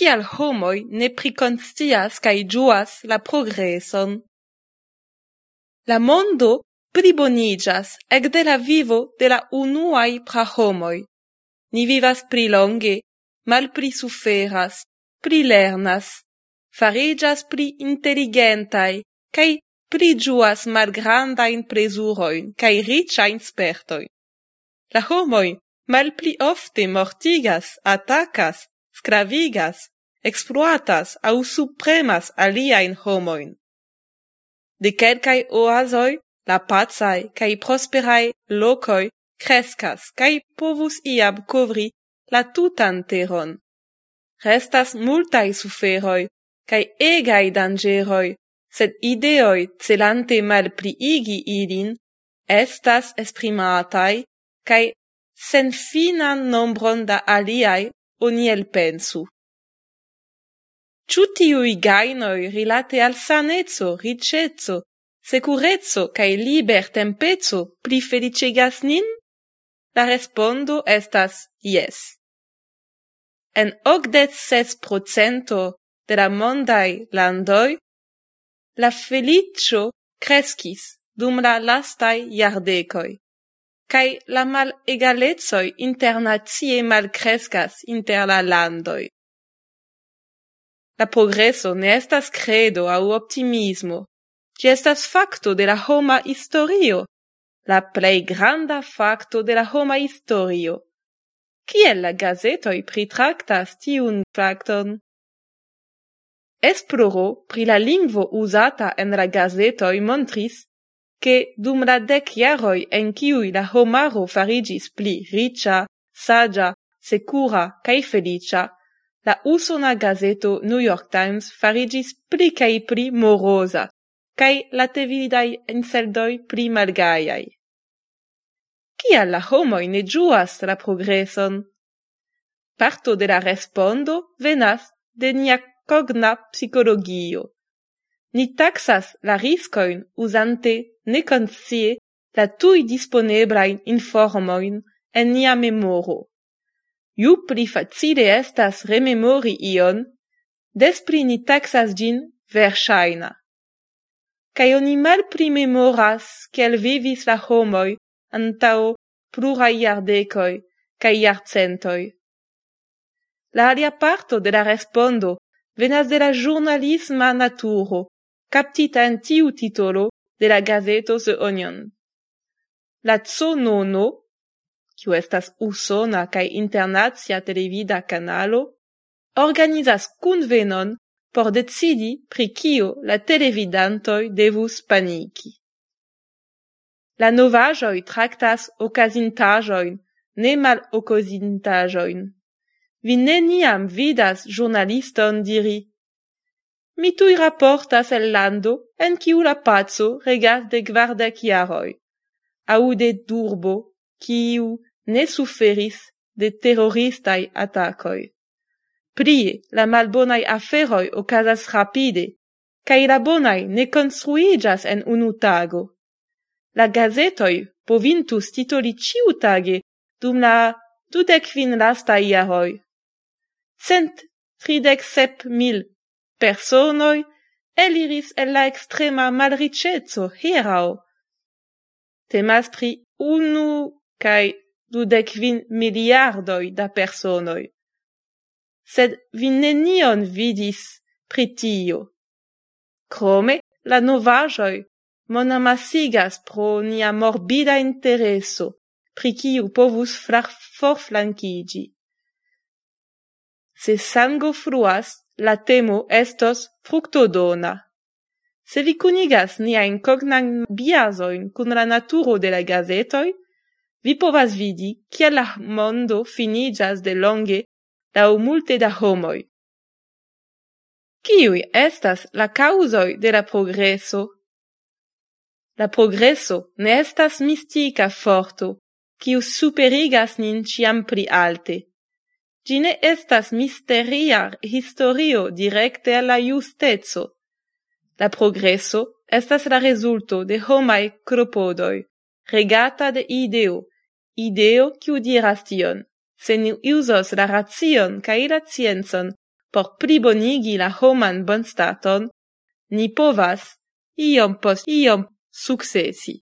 kial homoj ne prikonscias kaj ĝuas la progreson. La mondo pliboniĝas ekde la vivo de la unuaj prahomoj. Ni vivas pli longe, malpli suferas, pli lernas, fariĝas pli inteligentaj kaj pli ĝuas malgrandajn plezurojn kaj riĉajn spertojn. La homoj malpli ofte mortigas, atacas, scravigas, exploatas au supremas aliaen homoin. De quelcae oasoi, la pazai cae prosperae locoi crescas cae povus iab covri la tutan teron. Restas multae suferoi, cae egae dangeroi, sed ideoi celante malpliigi ilin, estas esprimatai, cae sen finan nombron da aliae oni elpensu. Ciu tiui gainoi rilate al sanezzo, ricezzo, securezzo cae liber tempezzo pli felicegas nin? La respondo estas yes. En ogdet ses procento de la mondai landoi, la felicio crescis dum la lastai iardecoi kai la mal egalezzo internazie mal crescas inter la landoi. La progresso ne estas credo au optimismo, ci estas facto de la homa historio, la plei granda facto de la homa historio. Ciel la gazetoi pritractas tiun facton? Esploro pri la lingvo usata en la gazetoi montris che dum la dec jaroi en ciui la homaro farigis pli ricia, sagia, secura cae felicia, la usona gazeto New York Times farigis pli cae pli morosa, cae la tevidai inseldoi pli malgaiai. Cia la homoi ne giuas la progreson? Parto de la respondo venas de nia cogna psicologio, Ni taxas la riscoin usante ne nekonscie la tui disponeblain informoin en nia memoro. Iu pli facile estas rememori ion, despri ni taxas gin versaina. Kaj oni malpli memoras quel vivis la homoi antao plurai iardecoi cae iarcentoi. La alia parto de la respondo venas de la ĵurnalisma naturo captita in tiu titolo de la gazeto The Onion. La nono kiu estas usona cae internazia televida canalo, organizas kunvenon por decidi pri kio la televidantoi devus paniki. La novajoi tractas ocasintajoin, ne malokazintaĵojn. Vi neniam vidas journaliston diri mi tui rapportas el lando, en kiu la pazzo regas de gvardec iaroi, au de durbo, kiu ne suferis de terroristai atacoi. Prie, la malbonai aferoi ocasas rapide, cae la bonai ne construigas en unu tago. La gazetoi povintus titoli ciutage dum la dudec vin lasta iaroi. Cent tridec sep mil personoi eliris el la extrema malricezzo hierau. Temas pri unu cae dudecvin miliardoi da personoi. Sed vi nenion vidis pri tio. Crome, la novajoi monamasigas pro nia morbida intereso, pri ciu povus flar forflanquigi. Se sango fruas, la temo estos fructodona. Se vi cunigas nia incognan biasoin cun la naturo de la gazetoi, vi povas vidi cia la mondo finigas de longe lau multe da homoi. Ciui estas la causoi de la progreso? La progreso ne estas mistica forto, kiu superigas nin ciam pli alte. Ĝi ne estas misteria historio directe alla justezo. La progreso estas la resulto de homai cropodoi, regata de ideo, ideo kiu diras tion, se ni usos la ration cae la cienzon por plibonigi la homan bonstaton, ni povas iom post iom successi.